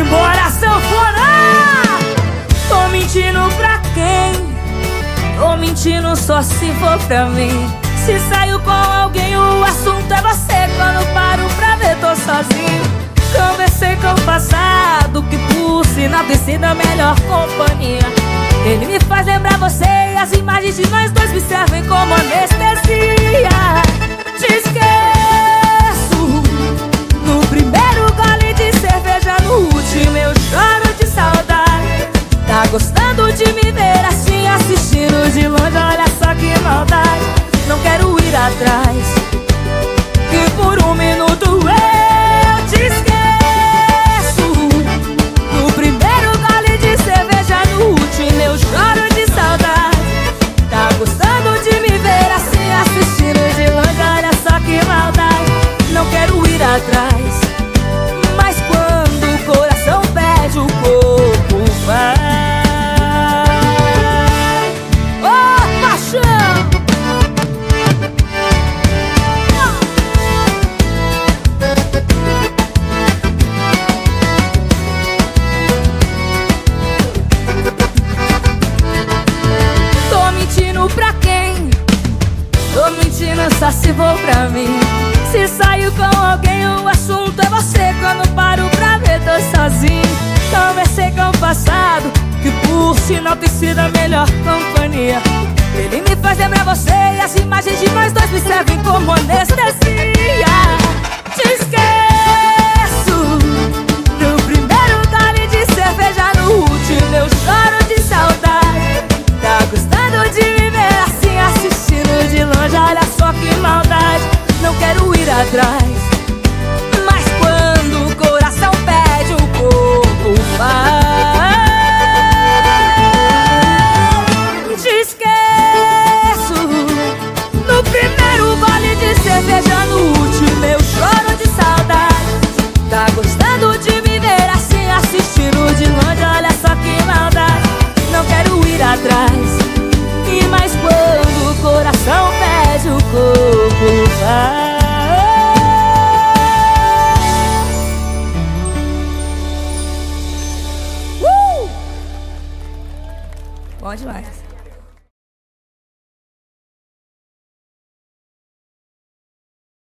embora, sanfona! Tô mentindo pra quem? Tô mentindo só se for pra mim. Se saio com alguém, o assunto é você. Quando paro pra ver, tô sozinho. Conversei com o passado, que pusse na decida melhor companhia. Ele me faz lembrar você e as imagens de nós dois me servem como honesta. De me ver assim Assistindo de longe, olha só que maldade. Não quero ir atrás. Que por um minuto Tô mentindo só se for pra mim. Se saiu com alguém o assunto é você. Quando paro pra ver tô sozinho. Conversei com o passado Que por sinal tem sido a melhor companhia. Ele me faz lembrar você E as imagens de nós dois me servem como anestesia atrás. Mas quando o coração pede o corpo vai Te esqueço No primeiro gole de cerveja No último eu choro de saudade. Tá gostando de me ver assim Assistindo de longe, olha só que maldade. Não quero ir atrás. E mais quando o coração Pode mais.